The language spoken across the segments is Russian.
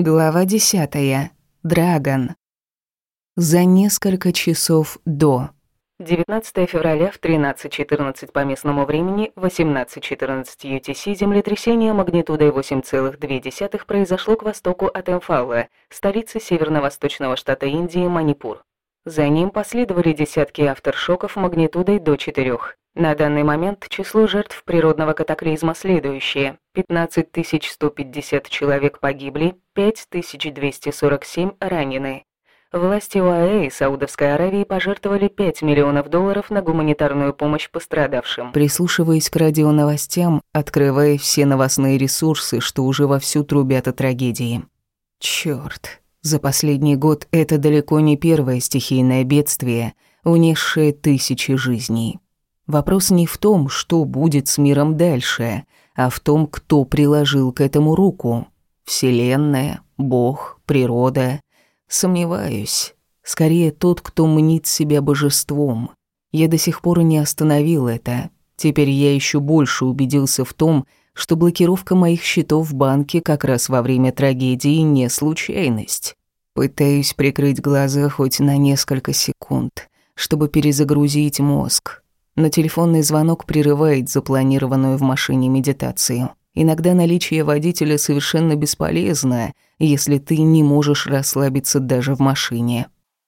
Глава десятая. Драгон. За несколько часов до. 19 февраля в 13.14 по местному времени, 18.14 UTC землетрясение магнитудой 8,2 произошло к востоку от Эмфала, столицы северно-восточного штата Индии Манипур. За ним последовали десятки авторшоков магнитудой до 4. На данный момент число жертв природного катаклизма следующее. 15 150 человек погибли, 5247 ранены. Власти ОАЭ и Саудовской Аравии пожертвовали 5 миллионов долларов на гуманитарную помощь пострадавшим. Прислушиваясь к радионовостям, открывая все новостные ресурсы, что уже вовсю трубят о трагедии. Чёрт, за последний год это далеко не первое стихийное бедствие, унесшее тысячи жизней. Вопрос не в том, что будет с миром дальше, а в том, кто приложил к этому руку. Вселенная, Бог, природа. Сомневаюсь. Скорее тот, кто мнит себя божеством. Я до сих пор не остановил это. Теперь я еще больше убедился в том, что блокировка моих счетов в банке как раз во время трагедии не случайность. Пытаюсь прикрыть глаза хоть на несколько секунд, чтобы перезагрузить мозг, но телефонный звонок прерывает запланированную в машине медитацию. Иногда наличие водителя совершенно бесполезно, если ты не можешь расслабиться даже в машине.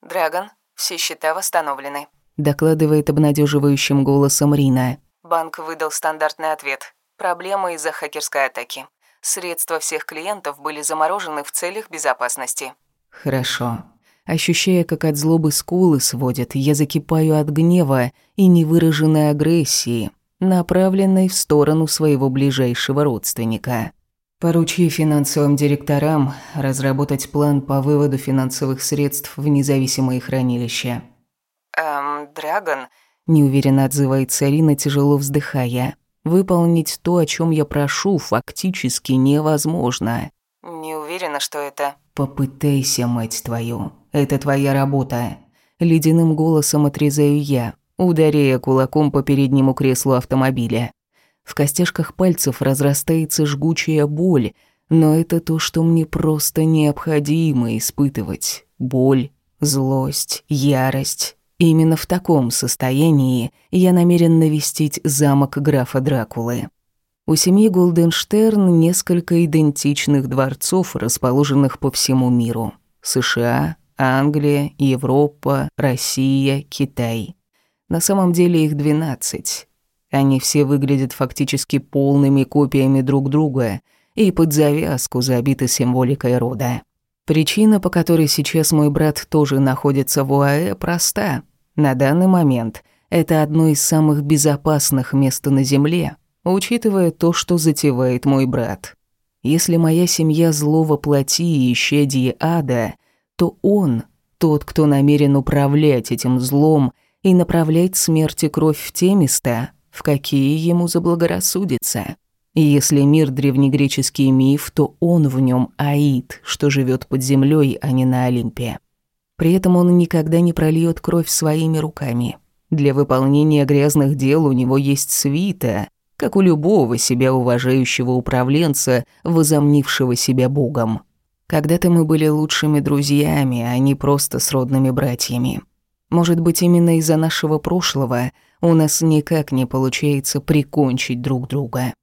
«Драгон, все счета восстановлены», — докладывает обнадеживающим голосом Рина. «Банк выдал стандартный ответ. Проблема из-за хакерской атаки. Средства всех клиентов были заморожены в целях безопасности». «Хорошо. Ощущая, как от злобы скулы сводят, я закипаю от гнева и невыраженной агрессии, направленной в сторону своего ближайшего родственника. Поручи финансовым директорам разработать план по выводу финансовых средств в независимые хранилища. «Эм, Драгон...» – неуверенно отзывается Арина, тяжело вздыхая. «Выполнить то, о чем я прошу, фактически невозможно». «Не уверена, что это...» «Попытайся, мать твою. Это твоя работа». Ледяным голосом отрезаю я, ударяя кулаком по переднему креслу автомобиля. В костяшках пальцев разрастается жгучая боль, но это то, что мне просто необходимо испытывать. Боль, злость, ярость. Именно в таком состоянии я намерен навестить замок графа Дракулы. У семьи Голденштерн несколько идентичных дворцов, расположенных по всему миру. США, Англия, Европа, Россия, Китай. На самом деле их 12. Они все выглядят фактически полными копиями друг друга и под завязку забиты символикой рода. Причина, по которой сейчас мой брат тоже находится в УАЭ, проста. На данный момент это одно из самых безопасных мест на Земле, учитывая то, что затевает мой брат. Если моя семья зло воплоти и исчадие ада, то он тот, кто намерен управлять этим злом и направлять смерти кровь в те места, в какие ему заблагорассудится. И если мир древнегреческий миф, то он в нем Аид, что живет под землей, а не на Олимпе. При этом он никогда не прольет кровь своими руками. Для выполнения грязных дел у него есть свита, как у любого себя уважающего управленца, возомнившего себя богом. Когда-то мы были лучшими друзьями, а не просто сродными братьями. Может быть, именно из-за нашего прошлого у нас никак не получается прикончить друг друга.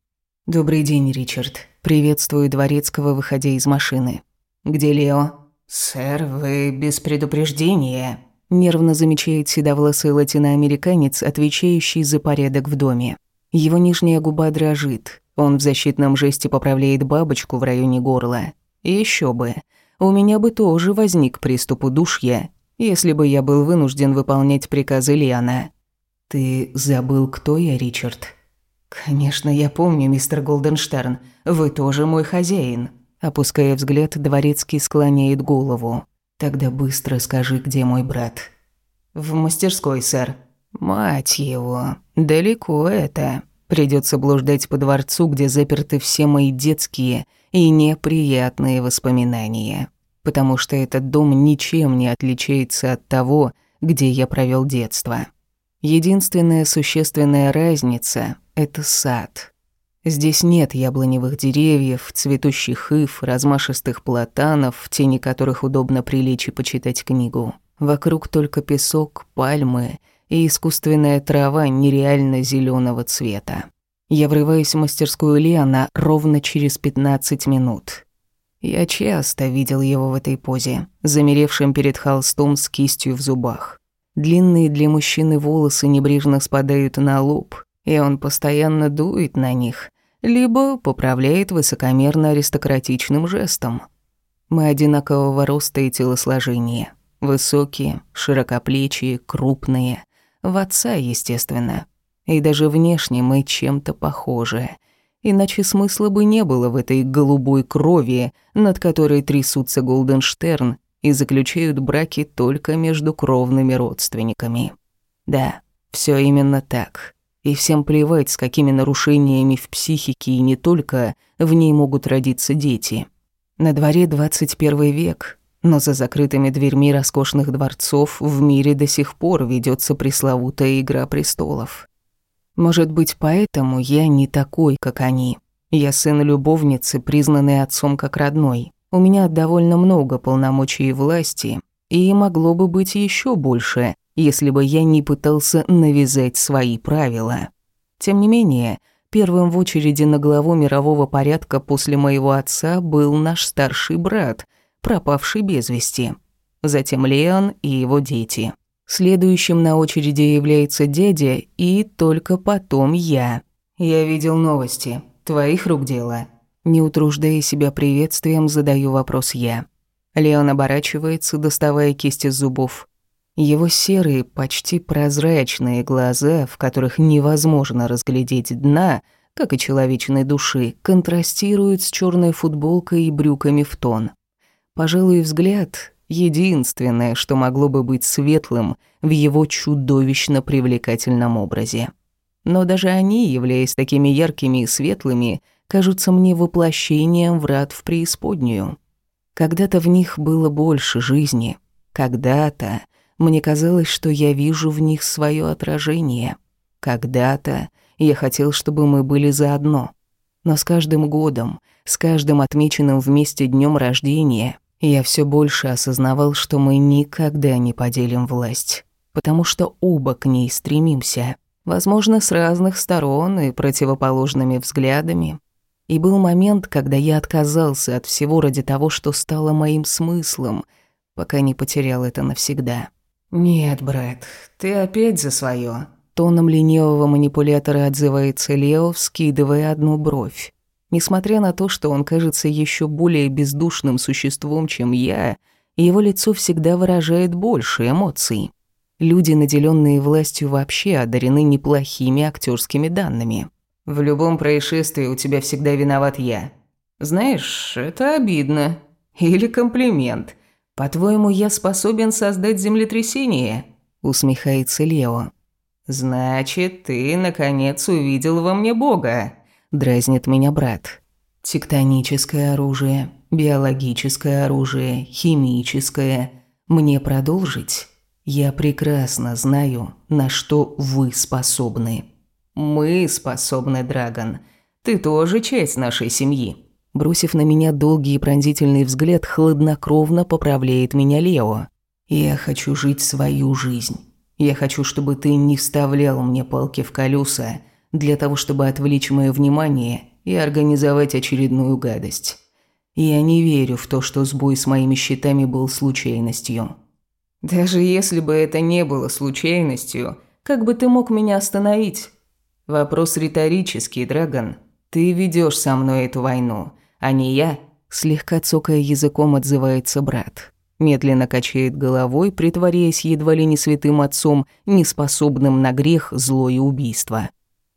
«Добрый день, Ричард. Приветствую Дворецкого, выходя из машины. Где Лео?» «Сэр, вы без предупреждения», — нервно замечает седовласый латиноамериканец, отвечающий за порядок в доме. Его нижняя губа дрожит. Он в защитном жесте поправляет бабочку в районе горла. Еще бы. У меня бы тоже возник приступ удушья, если бы я был вынужден выполнять приказы Лиана. Ты забыл, кто я, Ричард? Конечно, я помню, мистер Голденштерн. Вы тоже мой хозяин. Опуская взгляд, дворецкий склоняет голову. Тогда быстро скажи, где мой брат. В мастерской, сэр. Мать его, далеко это. Придется блуждать по дворцу, где заперты все мои детские и неприятные воспоминания. Потому что этот дом ничем не отличается от того, где я провел детство. Единственная существенная разница — это сад. Здесь нет яблоневых деревьев, цветущих ив, размашистых платанов, в тени которых удобно прилечь и почитать книгу. Вокруг только песок, пальмы и искусственная трава нереально зеленого цвета. Я врываюсь в мастерскую Лиана ровно через 15 минут. Я часто видел его в этой позе, замеревшим перед холстом с кистью в зубах. Длинные для мужчины волосы небрежно спадают на лоб, и он постоянно дует на них, либо поправляет высокомерно аристократичным жестом. Мы одинакового роста и телосложения. Высокие, широкоплечие, крупные. В отца, естественно. И даже внешне мы чем-то похожи. Иначе смысла бы не было в этой голубой крови, над которой трясутся Голденштерн и заключают браки только между кровными родственниками. Да, все именно так. И всем плевать, с какими нарушениями в психике и не только в ней могут родиться дети. На дворе 21 век, но за закрытыми дверьми роскошных дворцов в мире до сих пор ведется пресловутая «Игра престолов». Может быть, поэтому я не такой, как они. Я сын любовницы, признанный отцом как родной. У меня довольно много полномочий и власти, и могло бы быть еще больше, если бы я не пытался навязать свои правила. Тем не менее, первым в очереди на главу мирового порядка после моего отца был наш старший брат, пропавший без вести. Затем Леон и его дети. Следующим на очереди является дядя и только потом я. Я видел новости. Твоих рук дело. Не утруждая себя приветствием, задаю вопрос я. Леон оборачивается, доставая кисть из зубов. Его серые, почти прозрачные глаза, в которых невозможно разглядеть дна, как и человечной души, контрастируют с черной футболкой и брюками в тон. Пожалуй, взгляд единственное, что могло бы быть светлым в его чудовищно привлекательном образе. Но даже они, являясь такими яркими и светлыми, кажутся мне воплощением врат в преисподнюю. Когда-то в них было больше жизни. Когда-то мне казалось, что я вижу в них свое отражение. Когда-то я хотел, чтобы мы были заодно. Но с каждым годом, с каждым отмеченным вместе днем рождения, я все больше осознавал, что мы никогда не поделим власть, потому что оба к ней стремимся, возможно, с разных сторон и противоположными взглядами. И был момент, когда я отказался от всего ради того, что стало моим смыслом, пока не потерял это навсегда. «Нет, Брэд, ты опять за свое. Тоном ленивого манипулятора отзывается Лео, вскидывая одну бровь. Несмотря на то, что он кажется еще более бездушным существом, чем я, его лицо всегда выражает больше эмоций. Люди, наделенные властью, вообще одарены неплохими актерскими данными. В любом происшествии у тебя всегда виноват я. Знаешь, это обидно. Или комплимент. По-твоему, я способен создать землетрясение? Усмехается Лео. Значит, ты наконец увидел во мне Бога. Дразнит меня брат. Тектоническое оружие, биологическое оружие, химическое. Мне продолжить? Я прекрасно знаю, на что вы способны. Мы способны, Драгон. Ты тоже часть нашей семьи. Бросив на меня долгий и пронзительный взгляд, хладнокровно поправляет меня Лео. Я хочу жить свою жизнь. Я хочу, чтобы ты не вставлял мне палки в колеса, для того, чтобы отвлечь мое внимание и организовать очередную гадость. Я не верю в то, что сбой с моими счетами был случайностью. Даже если бы это не было случайностью, как бы ты мог меня остановить? Вопрос риторический, Драгон. Ты ведешь со мной эту войну, а не я. Слегка цокая языком отзывается брат. Медленно качает головой, притворяясь едва ли не святым отцом, неспособным на грех, зло и убийство.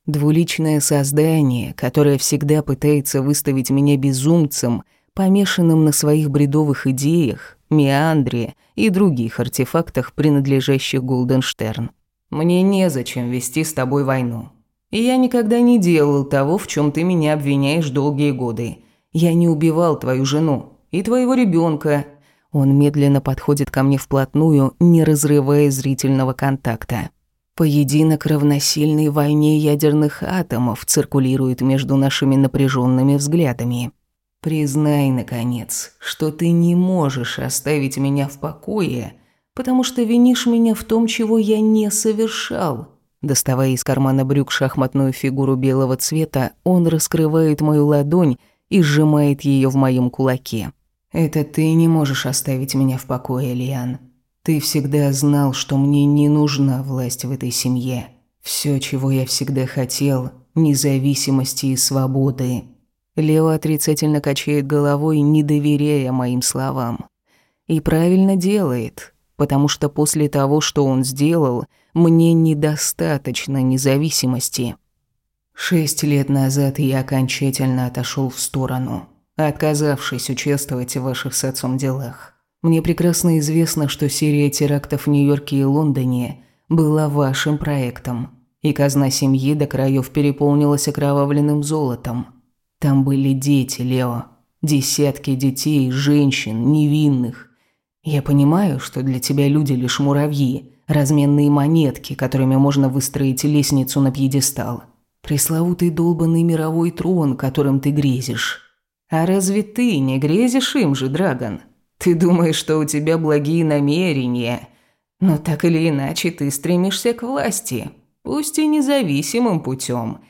Двуличное создание, которое всегда пытается выставить меня безумцем, помешанным на своих бредовых идеях, меандре и других артефактах, принадлежащих Голденштерн. Мне незачем вести с тобой войну. И я никогда не делал того, в чем ты меня обвиняешь долгие годы. Я не убивал твою жену и твоего ребенка. Он медленно подходит ко мне вплотную, не разрывая зрительного контакта. Поединок равносильной войне ядерных атомов циркулирует между нашими напряженными взглядами. Признай, наконец, что ты не можешь оставить меня в покое, потому что винишь меня в том, чего я не совершал. Доставая из кармана брюк шахматную фигуру белого цвета, он раскрывает мою ладонь и сжимает ее в моем кулаке. «Это ты не можешь оставить меня в покое, Лиан. Ты всегда знал, что мне не нужна власть в этой семье. Все, чего я всегда хотел – независимости и свободы. Лео отрицательно качает головой, не доверяя моим словам. И правильно делает, потому что после того, что он сделал, мне недостаточно независимости. Шесть лет назад я окончательно отошел в сторону, отказавшись участвовать в ваших с отцом делах. Мне прекрасно известно, что серия терактов в Нью-Йорке и Лондоне была вашим проектом, и казна семьи до краев переполнилась окровавленным золотом – там были дети, Лео. Десятки детей, женщин, невинных. Я понимаю, что для тебя люди лишь муравьи, разменные монетки, которыми можно выстроить лестницу на пьедестал. Пресловутый долбанный мировой трон, которым ты грезишь. А разве ты не грезишь им же, Драгон? Ты думаешь, что у тебя благие намерения, но так или иначе ты стремишься к власти, пусть и независимым путем.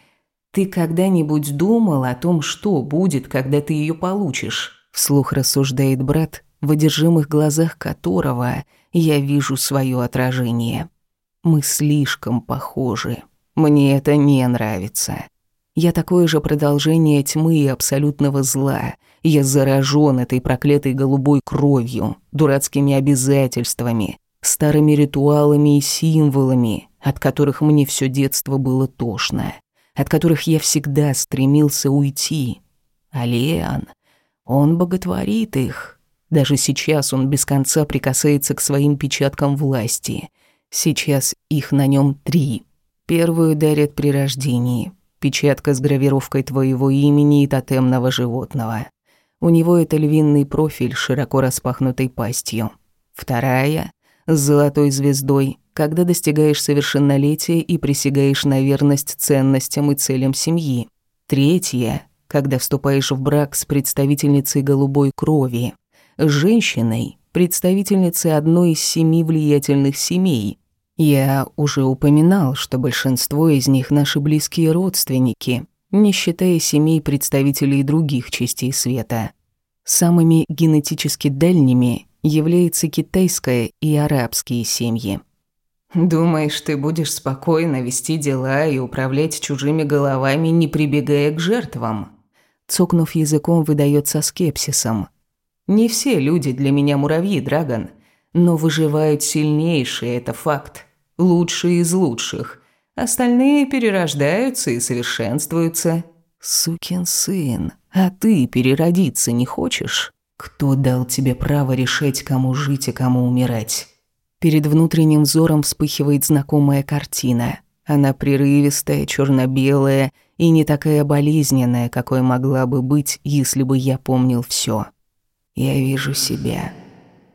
«Ты когда-нибудь думал о том, что будет, когда ты ее получишь?» Вслух рассуждает брат, в одержимых глазах которого я вижу свое отражение. Мы слишком похожи. Мне это не нравится. Я такое же продолжение тьмы и абсолютного зла. Я заражен этой проклятой голубой кровью, дурацкими обязательствами, старыми ритуалами и символами, от которых мне все детство было тошно от которых я всегда стремился уйти. А Леон, он боготворит их. Даже сейчас он без конца прикасается к своим печаткам власти. Сейчас их на нем три. Первую дарят при рождении. Печатка с гравировкой твоего имени и тотемного животного. У него это львиный профиль с широко распахнутой пастью. Вторая — с золотой звездой, когда достигаешь совершеннолетия и присягаешь на верность ценностям и целям семьи. Третье, когда вступаешь в брак с представительницей голубой крови, женщиной, представительницей одной из семи влиятельных семей. Я уже упоминал, что большинство из них наши близкие родственники, не считая семей представителей других частей света. Самыми генетически дальними являются китайская и арабские семьи. Думаешь, ты будешь спокойно вести дела и управлять чужими головами, не прибегая к жертвам? Цокнув языком, выдает со скепсисом. Не все люди для меня муравьи, Драгон, но выживают сильнейшие, это факт. Лучшие из лучших. Остальные перерождаются и совершенствуются. Сукин сын, а ты переродиться не хочешь? Кто дал тебе право решать, кому жить и кому умирать? Перед внутренним взором вспыхивает знакомая картина. Она прерывистая, черно белая и не такая болезненная, какой могла бы быть, если бы я помнил все. Я вижу себя.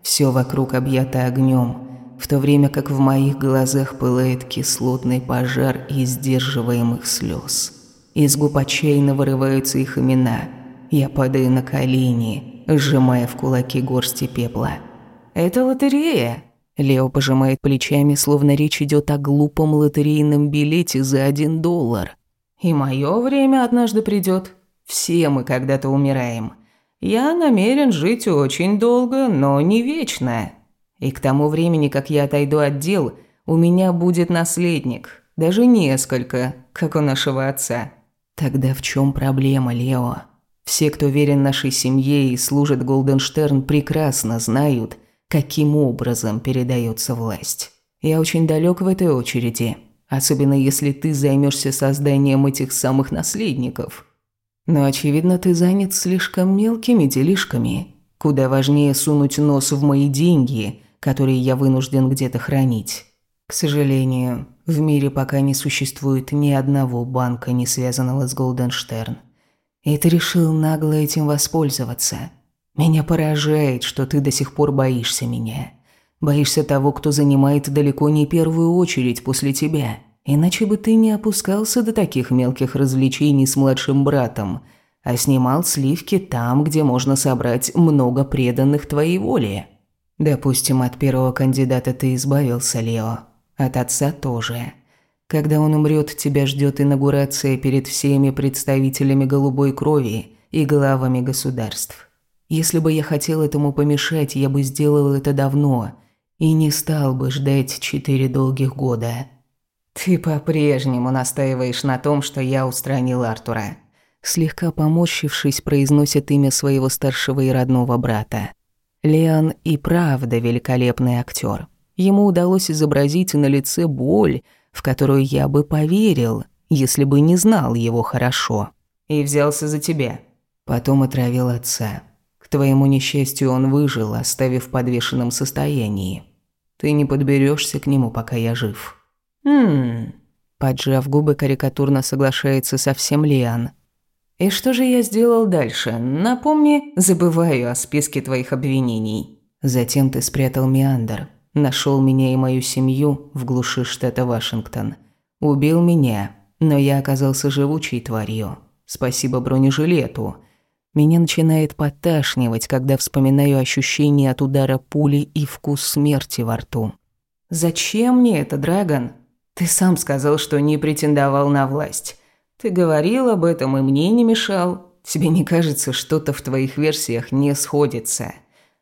Все вокруг объято огнем, в то время как в моих глазах пылает кислотный пожар из сдерживаемых слез. Из губ отчаянно вырываются их имена. Я падаю на колени, сжимая в кулаки горсти пепла. «Это лотерея!» Лео пожимает плечами, словно речь идет о глупом лотерейном билете за один доллар. «И мое время однажды придет. Все мы когда-то умираем. Я намерен жить очень долго, но не вечно. И к тому времени, как я отойду от дел, у меня будет наследник. Даже несколько, как у нашего отца. Тогда в чем проблема, Лео? Все, кто верен нашей семье и служит Голденштерн, прекрасно знают – каким образом передается власть. Я очень далек в этой очереди, особенно если ты займешься созданием этих самых наследников. Но, очевидно, ты занят слишком мелкими делишками. Куда важнее сунуть нос в мои деньги, которые я вынужден где-то хранить. К сожалению, в мире пока не существует ни одного банка, не связанного с Голденштерн. И ты решил нагло этим воспользоваться – меня поражает, что ты до сих пор боишься меня. Боишься того, кто занимает далеко не первую очередь после тебя. Иначе бы ты не опускался до таких мелких развлечений с младшим братом, а снимал сливки там, где можно собрать много преданных твоей воле. Допустим, от первого кандидата ты избавился, Лео. От отца тоже. Когда он умрет, тебя ждет инаугурация перед всеми представителями голубой крови и главами государств. Если бы я хотел этому помешать, я бы сделал это давно и не стал бы ждать четыре долгих года. Ты по-прежнему настаиваешь на том, что я устранил Артура. Слегка поморщившись, произносит имя своего старшего и родного брата. Леон и правда великолепный актер. Ему удалось изобразить на лице боль, в которую я бы поверил, если бы не знал его хорошо. И взялся за тебя. Потом отравил отца. К твоему несчастью, он выжил, оставив в подвешенном состоянии. Ты не подберешься к нему, пока я жив. Хм. Поджав губы, карикатурно соглашается со всем Лиан. И что же я сделал дальше? Напомни, забываю о списке твоих обвинений. Затем ты спрятал Меандр, Нашел меня и мою семью в глуши штата Вашингтон. Убил меня, но я оказался живучей тварью. Спасибо бронежилету. Меня начинает поташнивать, когда вспоминаю ощущение от удара пули и вкус смерти во рту. «Зачем мне это, Драгон? Ты сам сказал, что не претендовал на власть. Ты говорил об этом и мне не мешал. Тебе не кажется, что-то в твоих версиях не сходится?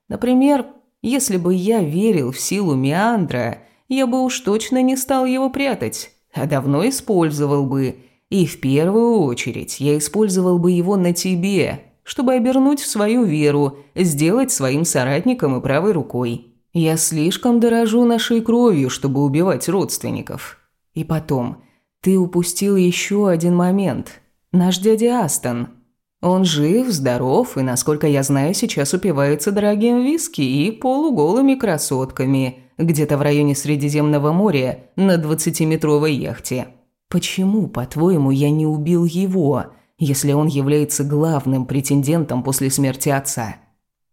Например, если бы я верил в силу Меандра, я бы уж точно не стал его прятать, а давно использовал бы. И в первую очередь я использовал бы его на тебе, чтобы обернуть в свою веру, сделать своим соратником и правой рукой. Я слишком дорожу нашей кровью, чтобы убивать родственников. И потом, ты упустил еще один момент. Наш дядя Астон – он жив, здоров и, насколько я знаю, сейчас упивается дорогим виски и полуголыми красотками где-то в районе Средиземного моря на двадцатиметровой яхте. Почему, по-твоему, я не убил его, если он является главным претендентом после смерти отца?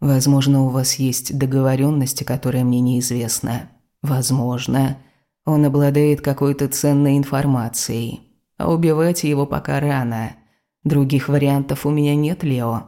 Возможно, у вас есть договоренности, которая мне неизвестна. Возможно, он обладает какой-то ценной информацией. А убивать его пока рано – Других вариантов у меня нет, Лео.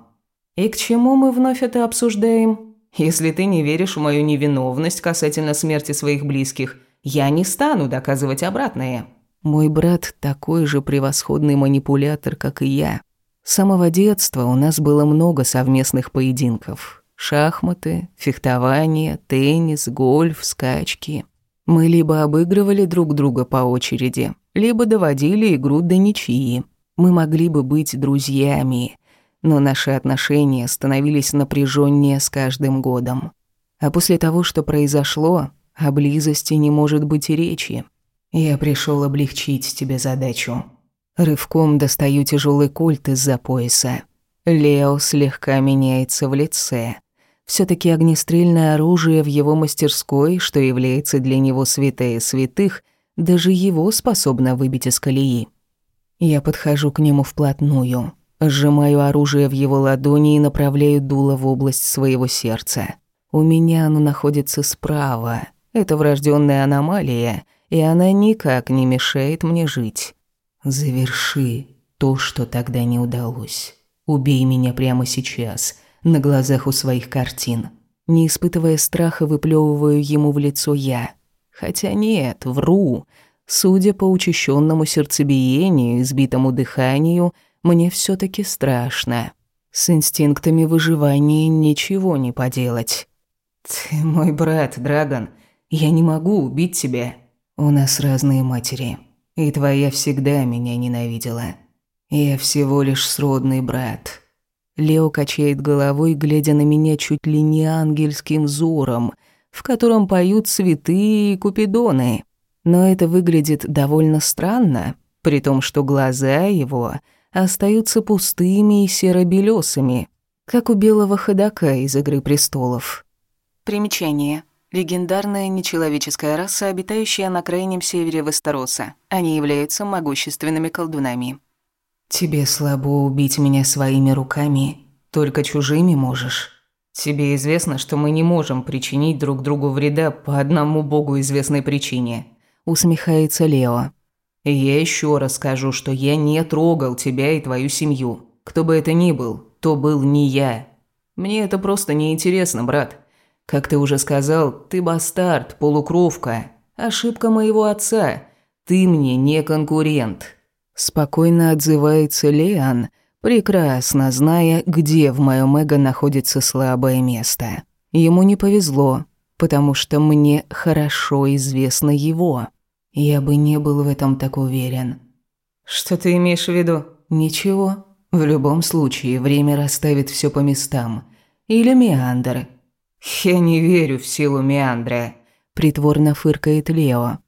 И к чему мы вновь это обсуждаем? Если ты не веришь в мою невиновность касательно смерти своих близких, я не стану доказывать обратное. Мой брат такой же превосходный манипулятор, как и я. С самого детства у нас было много совместных поединков. Шахматы, фехтование, теннис, гольф, скачки. Мы либо обыгрывали друг друга по очереди, либо доводили игру до ничьи. Мы могли бы быть друзьями, но наши отношения становились напряженнее с каждым годом. А после того, что произошло, о близости не может быть и речи. Я пришел облегчить тебе задачу. Рывком достаю тяжелый кольт из-за пояса. Лео слегка меняется в лице. Все таки огнестрельное оружие в его мастерской, что является для него святая святых, даже его способно выбить из колеи. Я подхожу к нему вплотную, сжимаю оружие в его ладони и направляю дуло в область своего сердца. У меня оно находится справа. Это врожденная аномалия, и она никак не мешает мне жить. Заверши то, что тогда не удалось. Убей меня прямо сейчас, на глазах у своих картин. Не испытывая страха, выплевываю ему в лицо я. Хотя нет, вру. Судя по учащенному сердцебиению и сбитому дыханию, мне все таки страшно. С инстинктами выживания ничего не поделать. «Ты мой брат, Драгон. Я не могу убить тебя. У нас разные матери. И твоя всегда меня ненавидела. Я всего лишь сродный брат». Лео качает головой, глядя на меня чуть ли не ангельским взором, в котором поют цветы и купидоны. Но это выглядит довольно странно, при том, что глаза его остаются пустыми и серо-белёсыми, как у белого ходока из «Игры престолов». Примечание. Легендарная нечеловеческая раса, обитающая на крайнем севере Вестероса. Они являются могущественными колдунами. «Тебе слабо убить меня своими руками, только чужими можешь». Тебе известно, что мы не можем причинить друг другу вреда по одному богу известной причине. Усмехается Лео. Я еще раз скажу, что я не трогал тебя и твою семью. Кто бы это ни был, то был не я. Мне это просто не интересно, брат. Как ты уже сказал, ты бастард, полукровка. Ошибка моего отца. Ты мне не конкурент. Спокойно отзывается Леон, прекрасно зная, где в моем эго находится слабое место. Ему не повезло, потому что мне хорошо известно его. Я бы не был в этом так уверен. Что ты имеешь в виду? Ничего. В любом случае, время расставит все по местам. Или меандр. Я не верю в силу меандра, притворно фыркает Лео.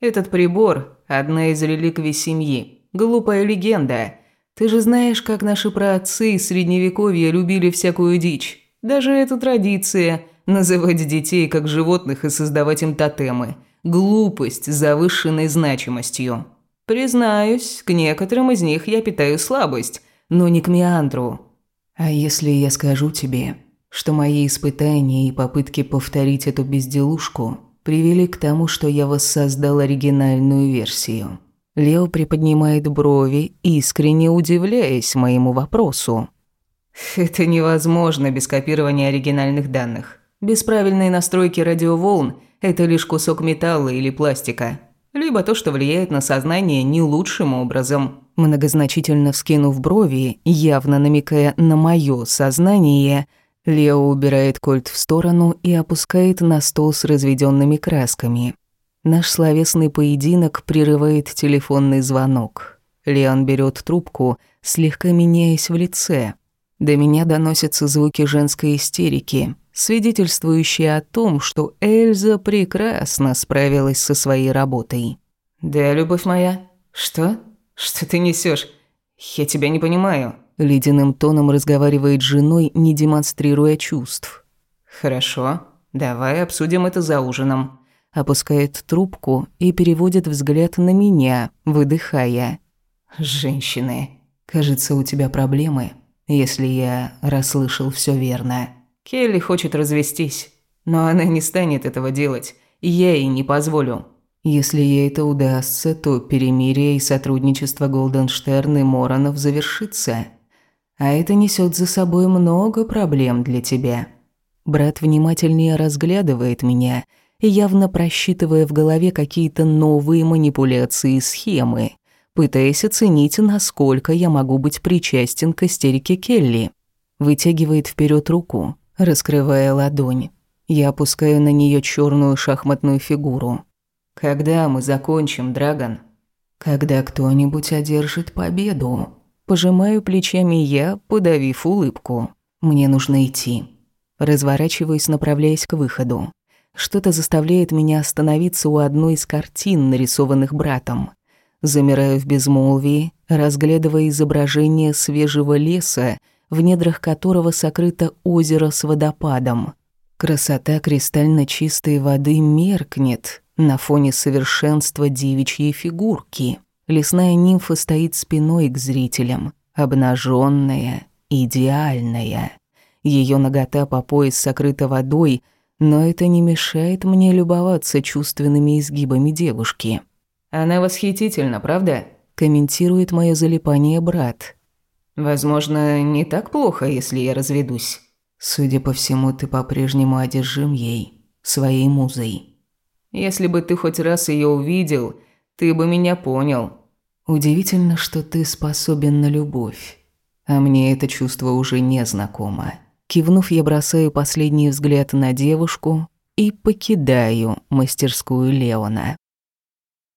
Этот прибор – одна из реликвий семьи. Глупая легенда. Ты же знаешь, как наши праотцы из Средневековья любили всякую дичь. Даже эта традиция – называть детей как животных и создавать им тотемы. Глупость с завышенной значимостью. Признаюсь, к некоторым из них я питаю слабость, но не к Меандру. А если я скажу тебе, что мои испытания и попытки повторить эту безделушку привели к тому, что я воссоздал оригинальную версию – Лео приподнимает брови, искренне удивляясь моему вопросу. «Это невозможно без копирования оригинальных данных. Без правильной настройки радиоволн – это лишь кусок металла или пластика. Либо то, что влияет на сознание не лучшим образом». Многозначительно вскинув брови, явно намекая на моё сознание, Лео убирает кольт в сторону и опускает на стол с разведёнными красками. Наш словесный поединок прерывает телефонный звонок. Леон берет трубку, слегка меняясь в лице. До меня доносятся звуки женской истерики, свидетельствующие о том, что Эльза прекрасно справилась со своей работой. «Да, любовь моя. Что? Что ты несешь? Я тебя не понимаю». Ледяным тоном разговаривает с женой, не демонстрируя чувств. «Хорошо. Давай обсудим это за ужином» опускает трубку и переводит взгляд на меня, выдыхая. «Женщины, кажется, у тебя проблемы, если я расслышал все верно. Келли хочет развестись, но она не станет этого делать, и я ей не позволю. Если ей это удастся, то перемирие и сотрудничество Голденштерн и Моронов завершится. А это несет за собой много проблем для тебя». Брат внимательнее разглядывает меня – явно просчитывая в голове какие-то новые манипуляции и схемы, пытаясь оценить, насколько я могу быть причастен к истерике Келли. Вытягивает вперед руку, раскрывая ладонь. Я опускаю на нее черную шахматную фигуру. «Когда мы закончим, Драгон?» «Когда кто-нибудь одержит победу». Пожимаю плечами я, подавив улыбку. «Мне нужно идти». Разворачиваюсь, направляясь к выходу. Что-то заставляет меня остановиться у одной из картин, нарисованных братом. Замираю в безмолвии, разглядывая изображение свежего леса, в недрах которого сокрыто озеро с водопадом. Красота кристально чистой воды меркнет на фоне совершенства девичьей фигурки. Лесная нимфа стоит спиной к зрителям, обнаженная, идеальная. Ее нагота по пояс сокрыта водой, но это не мешает мне любоваться чувственными изгибами девушки. «Она восхитительна, правда?» – комментирует мое залипание брат. «Возможно, не так плохо, если я разведусь. Судя по всему, ты по-прежнему одержим ей, своей музой. Если бы ты хоть раз ее увидел, ты бы меня понял. Удивительно, что ты способен на любовь, а мне это чувство уже не знакомо». Кивнув, я бросаю последний взгляд на девушку и покидаю мастерскую Леона.